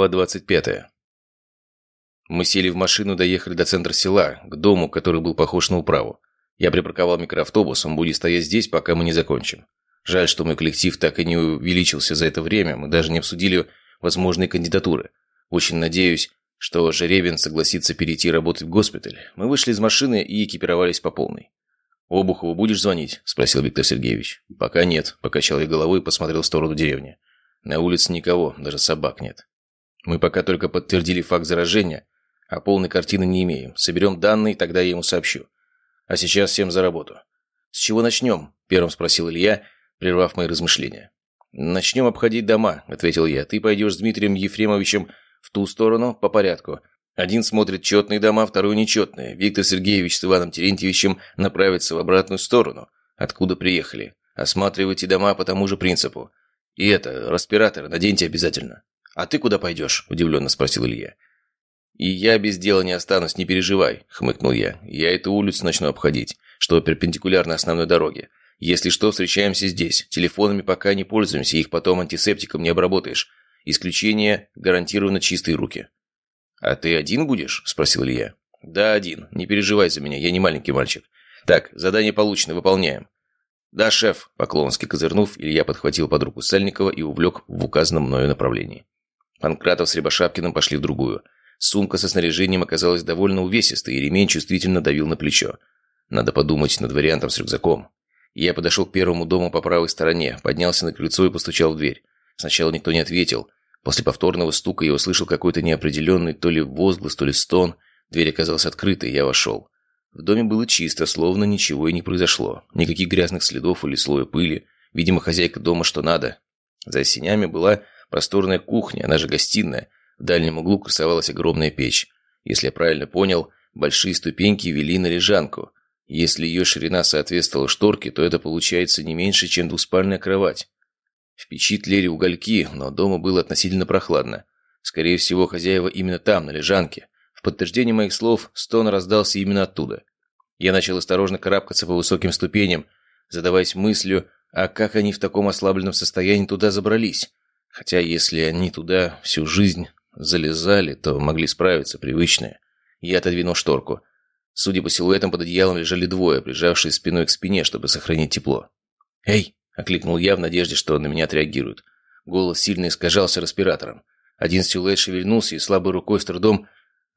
Глава 25. Мы сели в машину, доехали до центра села, к дому, который был похож на управу. Я припарковал микроавтобус, он будет стоять здесь, пока мы не закончим. Жаль, что мой коллектив так и не увеличился за это время, мы даже не обсудили возможные кандидатуры. Очень надеюсь, что Жеребин согласится перейти работать в госпиталь. Мы вышли из машины и экипировались по полной. «Обухову будешь звонить?» – спросил Виктор Сергеевич. «Пока нет», – покачал я головой и посмотрел в сторону деревни. «На улице никого, даже собак нет». «Мы пока только подтвердили факт заражения, а полной картины не имеем. Соберем данные, тогда я ему сообщу. А сейчас всем за работу. С чего начнем? Первым спросил Илья, прервав мои размышления. «Начнем обходить дома», — ответил я. «Ты пойдешь с Дмитрием Ефремовичем в ту сторону по порядку. Один смотрит четные дома, второй нечетные. Виктор Сергеевич с Иваном Терентьевичем направятся в обратную сторону, откуда приехали. Осматривайте дома по тому же принципу. И это, респираторы наденьте обязательно». «А ты куда пойдешь?» – удивленно спросил Илья. «И я без дела не останусь, не переживай», — хмыкнул я. «Я эту улицу начну обходить, что перпендикулярно основной дороге. Если что, встречаемся здесь. Телефонами пока не пользуемся, их потом антисептиком не обработаешь. Исключение – гарантированно чистые руки». «А ты один будешь?» – спросил Илья. «Да, один. Не переживай за меня, я не маленький мальчик. Так, задание получено, выполняем». «Да, шеф», – поклонски козырнув, Илья подхватил под руку Сальникова и увлек в указанном мною направлении. Панкратов с Рябошапкиным пошли в другую – Сумка со снаряжением оказалась довольно увесистой, и ремень чувствительно давил на плечо. Надо подумать над вариантом с рюкзаком. Я подошел к первому дому по правой стороне, поднялся на крыльцо и постучал в дверь. Сначала никто не ответил. После повторного стука я услышал какой-то неопределенный то ли возглас, то ли стон. Дверь оказалась открытой, я вошел. В доме было чисто, словно ничего и не произошло. Никаких грязных следов или слоя пыли. Видимо, хозяйка дома что надо. За сенями была просторная кухня, она же гостиная, в дальнем углу красовалась огромная печь. Если я правильно понял, большие ступеньки вели на лежанку. Если ее ширина соответствовала шторке, то это получается не меньше, чем двуспальная кровать. В печи тлели угольки, но дома было относительно прохладно. Скорее всего, хозяева именно там, на лежанке. В подтверждение моих слов, стон раздался именно оттуда. Я начал осторожно карабкаться по высоким ступеням, задаваясь мыслью, а как они в таком ослабленном состоянии туда забрались? Хотя, если они туда всю жизнь залезали, то могли справиться, привычные. Я отодвинул шторку. Судя по силуэтам, под одеялом лежали двое, прижавшие спиной к спине, чтобы сохранить тепло. «Эй!» – окликнул я в надежде, что на меня отреагируют. Голос сильно искажался респиратором. Один силуэт шевельнулся и слабой рукой с трудом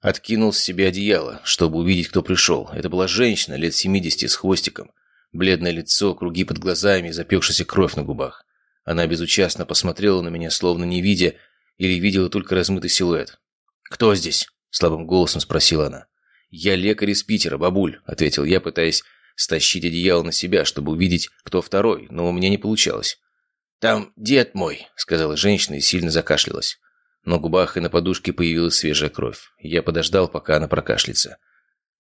откинул с себя одеяло, чтобы увидеть, кто пришел. Это была женщина, лет 70, с хвостиком. Бледное лицо, круги под глазами и запекшаяся кровь на губах. Она безучастно посмотрела на меня, словно не видя, или видела только размытый силуэт. «Кто здесь?» – слабым голосом спросила она. «Я лекарь из Питера, бабуль», – ответил я, пытаясь стащить одеяло на себя, чтобы увидеть, кто второй, но у меня не получалось. «Там дед мой», – сказала женщина и сильно закашлялась. На губах и на подушке появилась свежая кровь. Я подождал, пока она прокашляется.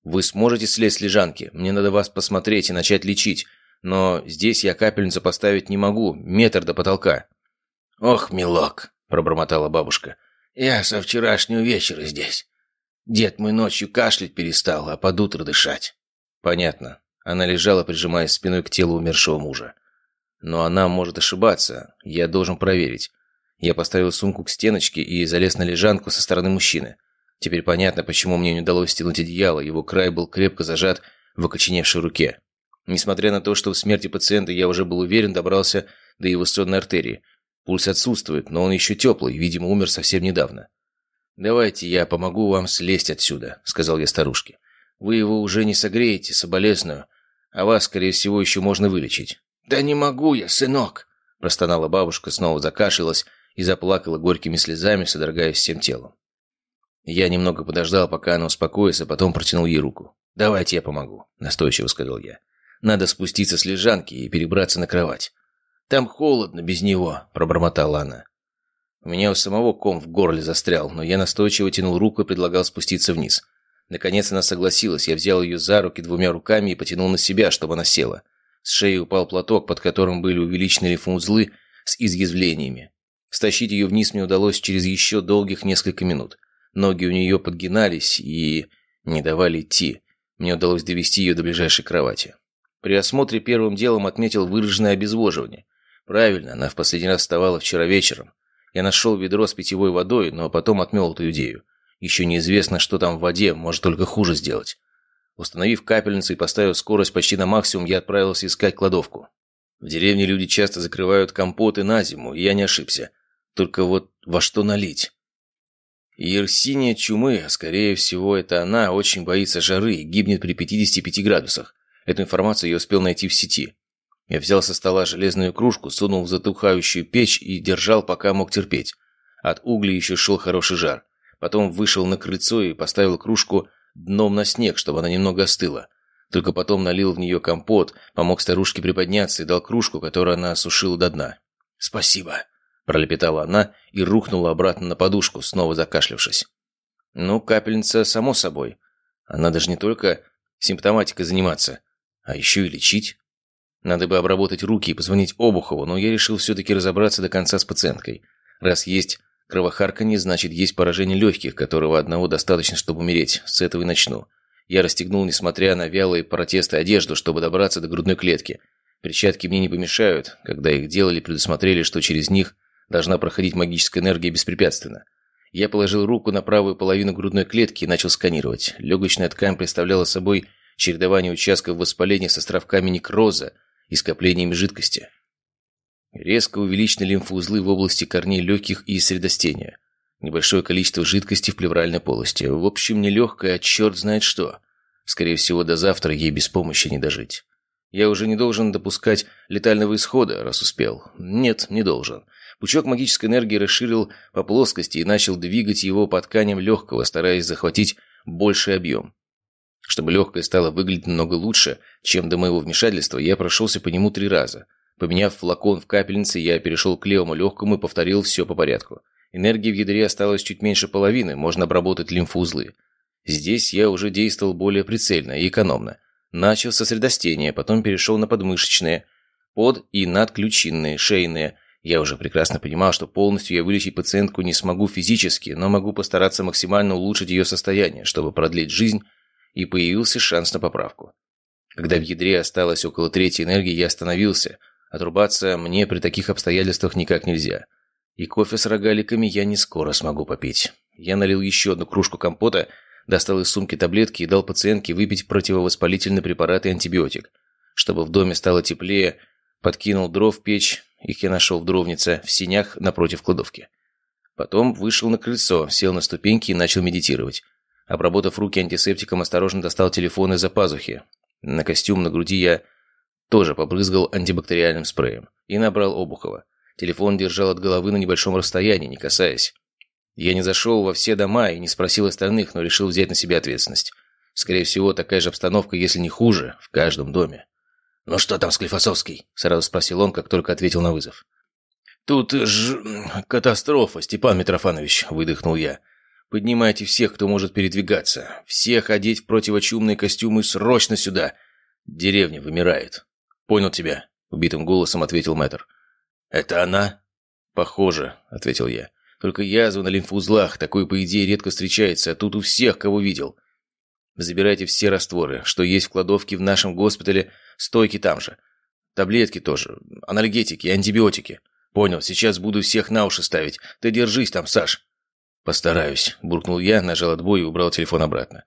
«Вы сможете слезть с лежанки? Мне надо вас посмотреть и начать лечить. Но здесь я капельницу поставить не могу, метр до потолка». «Ох, милок», пробормотала бабушка. «Я со вчерашнего вечера здесь. Дед мой ночью кашлять перестал, а под утро дышать». «Понятно». Она лежала, прижимаясь спиной к телу умершего мужа. «Но она может ошибаться. Я должен проверить». Я поставил сумку к стеночке и залез на лежанку со стороны мужчины. Теперь понятно, почему мне не удалось стянуть одеяло, его край был крепко зажат в окоченевшей руке. Несмотря на то, что в смерти пациента я уже был уверен, добрался до его сонной артерии. Пульс отсутствует, но он еще теплый, видимо, умер совсем недавно. «Давайте я помогу вам слезть отсюда», — сказал я старушке. «Вы его уже не согреете, соболезную, а вас, скорее всего, еще можно вылечить». «Да не могу я, сынок!» — простонала бабушка, снова закашлялась и заплакала горькими слезами, содрогаясь всем телом. Я немного подождал, пока она успокоится, потом протянул ей руку. «Давайте я помогу», — настойчиво сказал я. «Надо спуститься с лежанки и перебраться на кровать. Там холодно без него», — пробормотала она. У меня у самого ком в горле застрял, но я настойчиво тянул руку и предлагал спуститься вниз. Наконец она согласилась, я взял ее за руки двумя руками и потянул на себя, чтобы она села. С шеи упал платок, под которым были увеличены лифунзлы с изъязвлениями. Стащить ее вниз мне удалось через еще долгих несколько минут. Ноги у нее подгинались и не давали идти. Мне удалось довести ее до ближайшей кровати. При осмотре первым делом отметил выраженное обезвоживание. Правильно, она в последний раз вставала вчера вечером. Я нашел ведро с питьевой водой, но потом отмел эту идею. Еще неизвестно, что там в воде, может только хуже сделать. Установив капельницу и поставив скорость почти на максимум, я отправился искать кладовку. В деревне люди часто закрывают компоты на зиму, и я не ошибся. Только вот во что налить? Ерсиния чумы, скорее всего, это она, очень боится жары и гибнет при 55 градусах. Эту информацию я успел найти в сети. Я взял со стола железную кружку, сунул в затухающую печь и держал, пока мог терпеть. От угля еще шел хороший жар. Потом вышел на крыльцо и поставил кружку дном на снег, чтобы она немного остыла. Только потом налил в нее компот, помог старушке приподняться и дал кружку, которую она осушила до дна. «Спасибо», – пролепетала она и рухнула обратно на подушку, снова закашлявшись. «Ну, капельница, само собой. Она даже не только симптоматикой заниматься, а еще и лечить. Надо бы обработать руки и позвонить Обухову, но я решил все-таки разобраться до конца с пациенткой. Раз есть кровохарканье, значит, есть поражение легких, которого одного достаточно, чтобы умереть. С этого и начну. Я расстегнул, несмотря на вялые протесты, одежду, чтобы добраться до грудной клетки. Перчатки мне не помешают. Когда их делали, предусмотрели, что через них должна проходить магическая энергия беспрепятственно. Я положил руку на правую половину грудной клетки и начал сканировать. Легочная ткань представляла собой чередование участков воспаления с островками некроза и скоплениями жидкости. Резко увеличены лимфоузлы в области корней легких и средостения. Небольшое количество жидкости в плевральной полости. В общем, нелегкое, а черт знает что. Скорее всего, до завтра ей без помощи не дожить. Я уже не должен допускать летального исхода, раз успел. Нет, не должен. Пучок магической энергии расширил по плоскости и начал двигать его по тканям легкого, стараясь захватить больший объем. Чтобы легкое стало выглядеть намного лучше, чем до моего вмешательства, я прошелся по нему три раза. Поменяв флакон в капельнице, я перешел к левому легкому и повторил все по порядку. Энергии в ядре осталось чуть меньше половины, можно обработать лимфоузлы. Здесь я уже действовал более прицельно и экономно. Начал со средостения, потом перешел на подмышечные, под- и надключинные, шейные, я уже прекрасно понимал, что полностью я вылечить пациентку не смогу физически, но могу постараться максимально улучшить ее состояние, чтобы продлить жизнь, и появился шанс на поправку. Когда в ядре осталось около трети энергии, я остановился. Отрубаться мне при таких обстоятельствах никак нельзя. И кофе с рогаликами я не скоро смогу попить. Я налил еще одну кружку компота, достал из сумки таблетки и дал пациентке выпить противовоспалительный препарат и антибиотик. Чтобы в доме стало теплее, подкинул дров в печь их я нашел в дровнице, в синях напротив кладовки. Потом вышел на крыльцо, сел на ступеньки и начал медитировать. Обработав руки антисептиком, осторожно достал телефон из-за пазухи. На костюм на груди я тоже побрызгал антибактериальным спреем. И набрал Обухова. Телефон держал от головы на небольшом расстоянии, не касаясь. Я не зашел во все дома и не спросил остальных, но решил взять на себя ответственность. Скорее всего, такая же обстановка, если не хуже, в каждом доме. «Ну что там, Склифосовский?» – сразу спросил он, как только ответил на вызов. «Тут ж... катастрофа, Степан Митрофанович», – выдохнул я. «Поднимайте всех, кто может передвигаться. Всех одеть в противочумные костюмы срочно сюда. Деревня вымирает». «Понял тебя», – убитым голосом ответил мэтр. «Это она?» «Похоже», – ответил я. «Только язва на лимфоузлах, такой, по идее, редко встречается, а тут у всех, кого видел. Забирайте все растворы, что есть в кладовке в нашем госпитале, стойки там же. Таблетки тоже, анальгетики, антибиотики. Понял, сейчас буду всех на уши ставить. Ты держись там, Саш. Постараюсь, буркнул я, нажал отбой и убрал телефон обратно.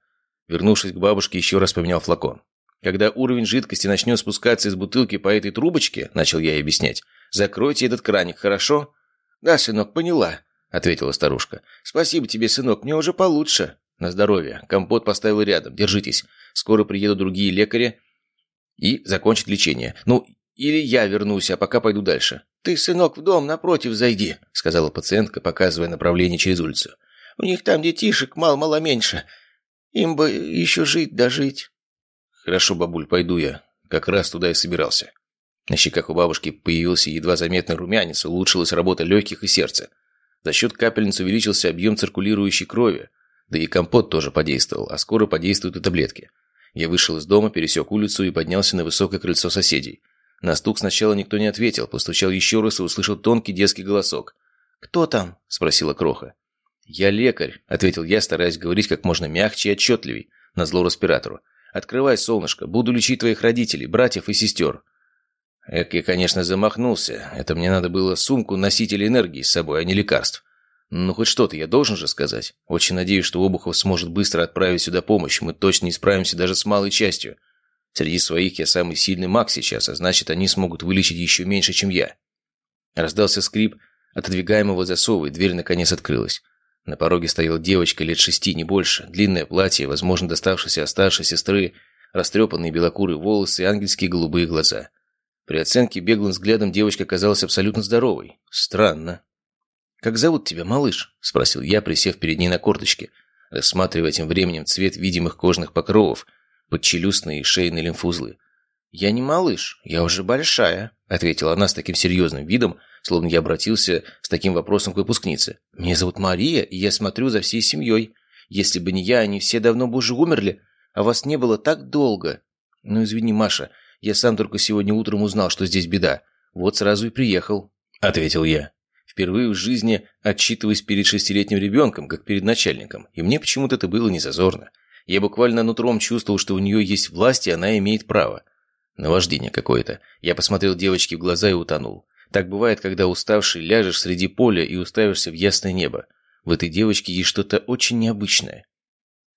Вернувшись к бабушке, еще раз поменял флакон. Когда уровень жидкости начнет спускаться из бутылки по этой трубочке, начал я ей объяснять, закройте этот краник, хорошо? Да, сынок, поняла, ответила старушка. Спасибо тебе, сынок, мне уже получше. На здоровье. Компот поставил рядом. Держитесь. Скоро приедут другие лекари и закончат лечение. Ну, или я вернусь, а пока пойду дальше. «Ты, сынок, в дом напротив зайди», — сказала пациентка, показывая направление через улицу. «У них там детишек мало-мало меньше. Им бы еще жить да жить». «Хорошо, бабуль, пойду я. Как раз туда и собирался». На щеках у бабушки появился едва заметный румянец, улучшилась работа легких и сердца. За счет капельниц увеличился объем циркулирующей крови, да и компот тоже подействовал, а скоро подействуют и таблетки. Я вышел из дома, пересек улицу и поднялся на высокое крыльцо соседей. На стук сначала никто не ответил, постучал еще раз и услышал тонкий детский голосок. «Кто там?» – спросила Кроха. «Я лекарь», – ответил я, стараясь говорить как можно мягче и отчетливей, на зло респиратору. «Открывай, солнышко, буду лечить твоих родителей, братьев и сестер». Эк, я, конечно, замахнулся. Это мне надо было сумку-носитель энергии с собой, а не лекарств. Ну, хоть что-то я должен же сказать. Очень надеюсь, что Обухов сможет быстро отправить сюда помощь. Мы точно не справимся даже с малой частью. Среди своих я самый сильный маг сейчас, а значит, они смогут вылечить еще меньше, чем я. Раздался скрип отодвигаемого засова, и дверь наконец открылась. На пороге стояла девочка лет шести, не больше. Длинное платье, возможно, доставшееся от старшей сестры, растрепанные белокурые волосы и ангельские голубые глаза. При оценке беглым взглядом девочка казалась абсолютно здоровой. Странно. «Как зовут тебя, малыш?» – спросил я, присев перед ней на корточке, рассматривая тем временем цвет видимых кожных покровов, подчелюстные и шейные лимфузлы. «Я не малыш, я уже большая», – ответила она с таким серьезным видом, словно я обратился с таким вопросом к выпускнице. «Меня зовут Мария, и я смотрю за всей семьей. Если бы не я, они все давно бы уже умерли, а вас не было так долго». «Ну, извини, Маша, я сам только сегодня утром узнал, что здесь беда. Вот сразу и приехал», – ответил я. Впервые в жизни отчитываясь перед шестилетним ребенком, как перед начальником, и мне почему-то это было незазорно. Я буквально нутром чувствовал, что у нее есть власть, и она имеет право. Наваждение какое-то. Я посмотрел девочке в глаза и утонул. Так бывает, когда уставший ляжешь среди поля и уставишься в ясное небо. В этой девочке есть что-то очень необычное.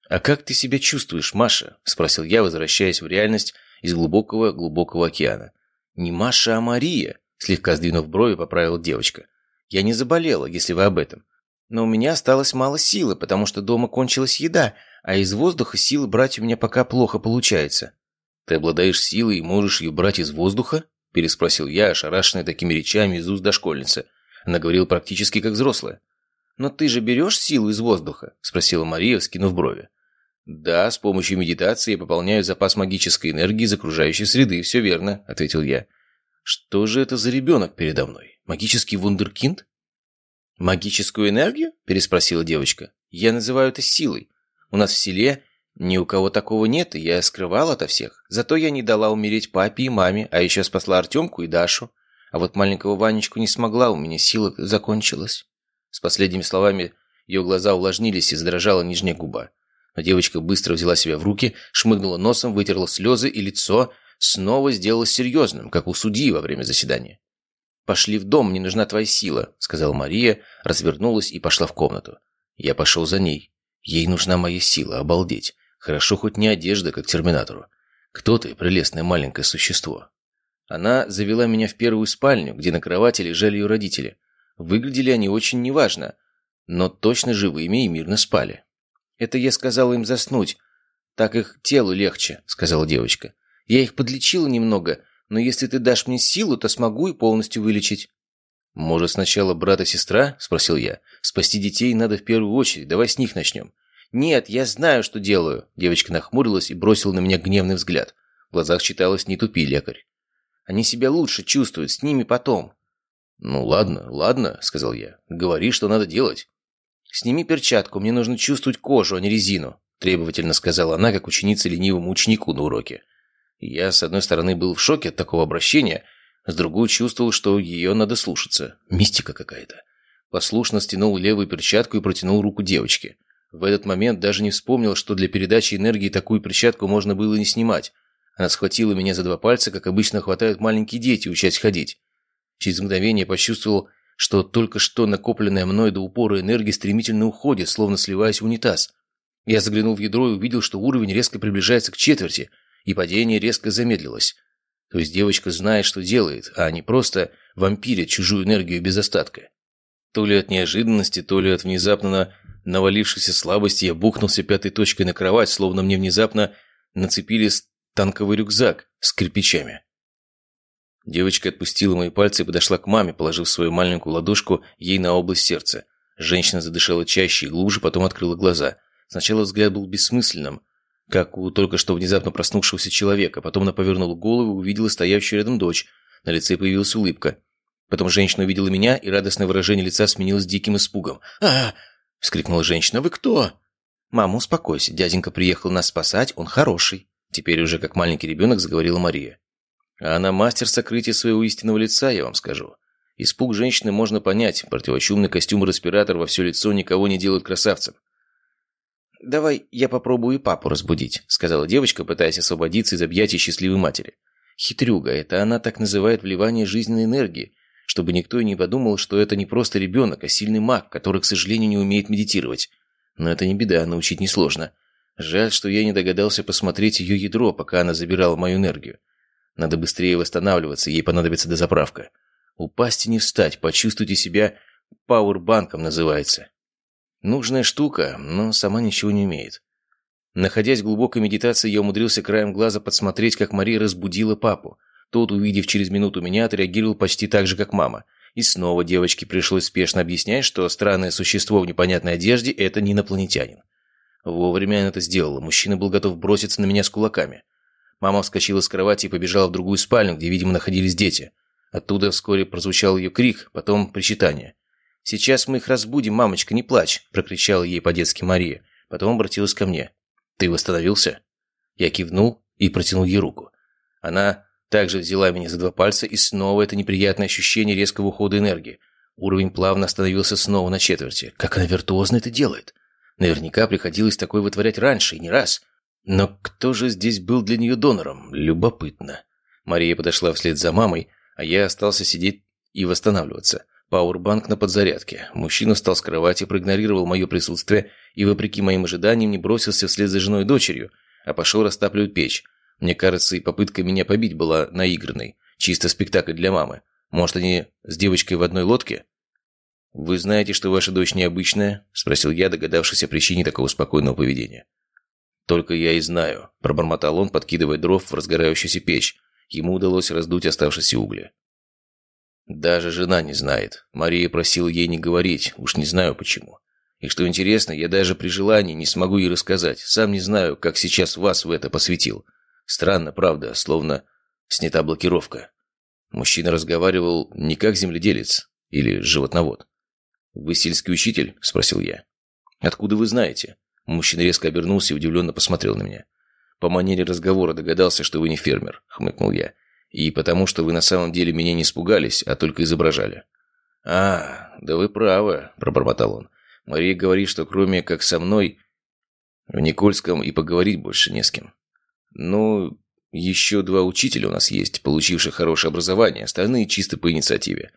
«А как ты себя чувствуешь, Маша?» – спросил я, возвращаясь в реальность из глубокого-глубокого океана. «Не Маша, а Мария», – слегка сдвинув брови, поправила девочка. Я не заболела, если вы об этом. Но у меня осталось мало силы, потому что дома кончилась еда, а из воздуха силы брать у меня пока плохо получается». «Ты обладаешь силой и можешь ее брать из воздуха?» – переспросил я, ошарашенный такими речами из уст дошкольницы. Она говорила практически как взрослая. «Но ты же берешь силу из воздуха?» – спросила Мария, вскинув брови. «Да, с помощью медитации я пополняю запас магической энергии из окружающей среды, все верно», – ответил я. «Что же это за ребенок передо мной?» Магический вундеркинд? Магическую энергию? Переспросила девочка. Я называю это силой. У нас в селе ни у кого такого нет, и я скрывал ото всех. Зато я не дала умереть папе и маме, а еще спасла Артемку и Дашу. А вот маленького Ванечку не смогла, у меня сила закончилась. С последними словами ее глаза увлажнились и задрожала нижняя губа. Но девочка быстро взяла себя в руки, шмыгнула носом, вытерла слезы, и лицо снова сделалось серьезным, как у судьи во время заседания. «Пошли в дом, мне нужна твоя сила», — сказала Мария, развернулась и пошла в комнату. Я пошел за ней. Ей нужна моя сила, обалдеть. Хорошо хоть не одежда, как терминатору. Кто ты, прелестное маленькое существо? Она завела меня в первую спальню, где на кровати лежали ее родители. Выглядели они очень неважно, но точно живыми и мирно спали. «Это я сказала им заснуть. Так их телу легче», — сказала девочка. «Я их подлечила немного, но если ты дашь мне силу, то смогу и полностью вылечить». «Может, сначала брат и сестра?» – спросил я. «Спасти детей надо в первую очередь. Давай с них начнем». «Нет, я знаю, что делаю». Девочка нахмурилась и бросила на меня гневный взгляд. В глазах читалось «не тупи, лекарь». «Они себя лучше чувствуют, с ними потом». «Ну ладно, ладно», – сказал я. «Говори, что надо делать». «Сними перчатку, мне нужно чувствовать кожу, а не резину», – требовательно сказала она, как ученица ленивому ученику на уроке. Я, с одной стороны, был в шоке от такого обращения, с другой чувствовал, что ее надо слушаться. Мистика какая-то. Послушно стянул левую перчатку и протянул руку девочке. В этот момент даже не вспомнил, что для передачи энергии такую перчатку можно было не снимать. Она схватила меня за два пальца, как обычно хватают маленькие дети, учась ходить. Через мгновение почувствовал, что только что накопленная мной до упора энергия стремительно уходит, словно сливаясь в унитаз. Я заглянул в ядро и увидел, что уровень резко приближается к четверти – и падение резко замедлилось. То есть девочка знает, что делает, а не просто вампирит чужую энергию без остатка. То ли от неожиданности, то ли от внезапно навалившейся слабости я бухнулся пятой точкой на кровать, словно мне внезапно нацепили танковый рюкзак с кирпичами. Девочка отпустила мои пальцы и подошла к маме, положив свою маленькую ладошку ей на область сердца. Женщина задышала чаще и глубже, потом открыла глаза. Сначала взгляд был бессмысленным, как у только что внезапно проснувшегося человека. Потом она повернула голову и увидела стоящую рядом дочь. На лице появилась улыбка. Потом женщина увидела меня, и радостное выражение лица сменилось диким испугом. а, вскрикнула женщина. «Вы кто?» «Мама, успокойся. Дяденька приехал нас спасать, он хороший». Теперь уже как маленький ребенок заговорила Мария. А она мастер сокрытия своего истинного лица, я вам скажу. Испуг женщины можно понять. Противочумный костюм и респиратор во все лицо никого не делают красавцем. «Давай я попробую и папу разбудить», — сказала девочка, пытаясь освободиться из объятий счастливой матери. Хитрюга, это она так называет вливание жизненной энергии, чтобы никто и не подумал, что это не просто ребенок, а сильный маг, который, к сожалению, не умеет медитировать. Но это не беда, научить несложно. Жаль, что я не догадался посмотреть ее ядро, пока она забирала мою энергию. Надо быстрее восстанавливаться, ей понадобится дозаправка. Упасть и не встать, почувствуйте себя пауэрбанком называется. Нужная штука, но сама ничего не умеет. Находясь в глубокой медитации, я умудрился краем глаза подсмотреть, как Мария разбудила папу. Тот, увидев через минуту меня, отреагировал почти так же, как мама. И снова девочке пришлось спешно объяснять, что странное существо в непонятной одежде – это не инопланетянин. Вовремя она это сделала. Мужчина был готов броситься на меня с кулаками. Мама вскочила с кровати и побежала в другую спальню, где, видимо, находились дети. Оттуда вскоре прозвучал ее крик, потом причитание. «Сейчас мы их разбудим, мамочка, не плачь!» – прокричала ей по-детски Мария. Потом обратилась ко мне. «Ты восстановился?» Я кивнул и протянул ей руку. Она также взяла меня за два пальца, и снова это неприятное ощущение резкого ухода энергии. Уровень плавно остановился снова на четверти. Как она виртуозно это делает? Наверняка приходилось такое вытворять раньше, и не раз. Но кто же здесь был для нее донором? Любопытно. Мария подошла вслед за мамой, а я остался сидеть и восстанавливаться. Пауэрбанк на подзарядке. Мужчина встал с кровати, проигнорировал мое присутствие и, вопреки моим ожиданиям, не бросился вслед за женой и дочерью, а пошел растапливать печь. Мне кажется, и попытка меня побить была наигранной. Чисто спектакль для мамы. Может, они с девочкой в одной лодке? «Вы знаете, что ваша дочь необычная?» – спросил я, догадавшись о причине такого спокойного поведения. «Только я и знаю», – пробормотал он, подкидывая дров в разгорающуюся печь. Ему удалось раздуть оставшиеся угли. Даже жена не знает. Мария просила ей не говорить, уж не знаю почему. И что интересно, я даже при желании не смогу ей рассказать. Сам не знаю, как сейчас вас в это посвятил. Странно, правда, словно снята блокировка. Мужчина разговаривал не как земледелец или животновод. «Вы сельский учитель?» – спросил я. «Откуда вы знаете?» Мужчина резко обернулся и удивленно посмотрел на меня. «По манере разговора догадался, что вы не фермер», – хмыкнул я. И потому, что вы на самом деле меня не испугались, а только изображали». «А, да вы правы», – пробормотал он. «Мария говорит, что кроме как со мной, в Никольском и поговорить больше не с кем. Ну, еще два учителя у нас есть, получивших хорошее образование, остальные чисто по инициативе.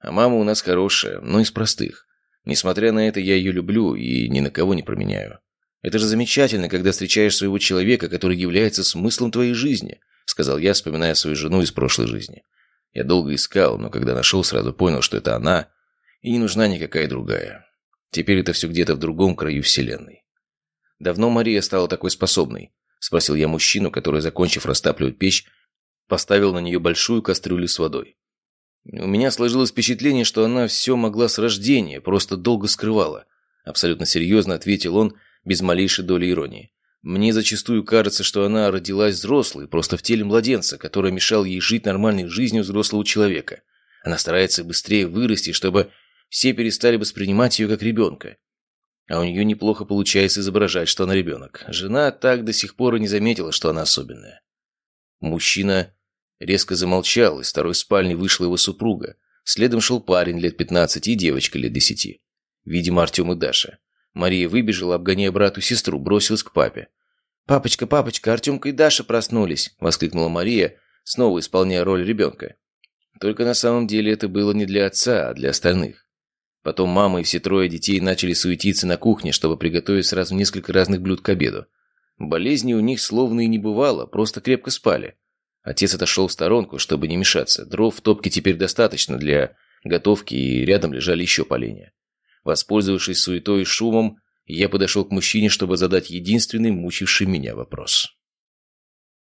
А мама у нас хорошая, но из простых. Несмотря на это, я ее люблю и ни на кого не променяю. Это же замечательно, когда встречаешь своего человека, который является смыслом твоей жизни сказал я, вспоминая свою жену из прошлой жизни. Я долго искал, но когда нашел, сразу понял, что это она, и не нужна никакая другая. Теперь это все где-то в другом краю Вселенной. «Давно Мария стала такой способной?» – спросил я мужчину, который, закончив растапливать печь, поставил на нее большую кастрюлю с водой. У меня сложилось впечатление, что она все могла с рождения, просто долго скрывала. Абсолютно серьезно ответил он, без малейшей доли иронии. Мне зачастую кажется, что она родилась взрослой, просто в теле младенца, который мешал ей жить нормальной жизнью взрослого человека. Она старается быстрее вырасти, чтобы все перестали воспринимать ее как ребенка. А у нее неплохо получается изображать, что она ребенок. Жена так до сих пор и не заметила, что она особенная. Мужчина резко замолчал, из второй спальни вышла его супруга. Следом шел парень лет 15 и девочка лет 10. Видимо, Артем и Даша. Мария выбежала, обгоняя брату сестру, бросилась к папе. «Папочка, папочка, Артемка и Даша проснулись!» – воскликнула Мария, снова исполняя роль ребенка. Только на самом деле это было не для отца, а для остальных. Потом мама и все трое детей начали суетиться на кухне, чтобы приготовить сразу несколько разных блюд к обеду. Болезни у них словно и не бывало, просто крепко спали. Отец отошел в сторонку, чтобы не мешаться. Дров в топке теперь достаточно для готовки, и рядом лежали еще поленья. Воспользовавшись суетой и шумом, я подошел к мужчине, чтобы задать единственный мучивший меня вопрос.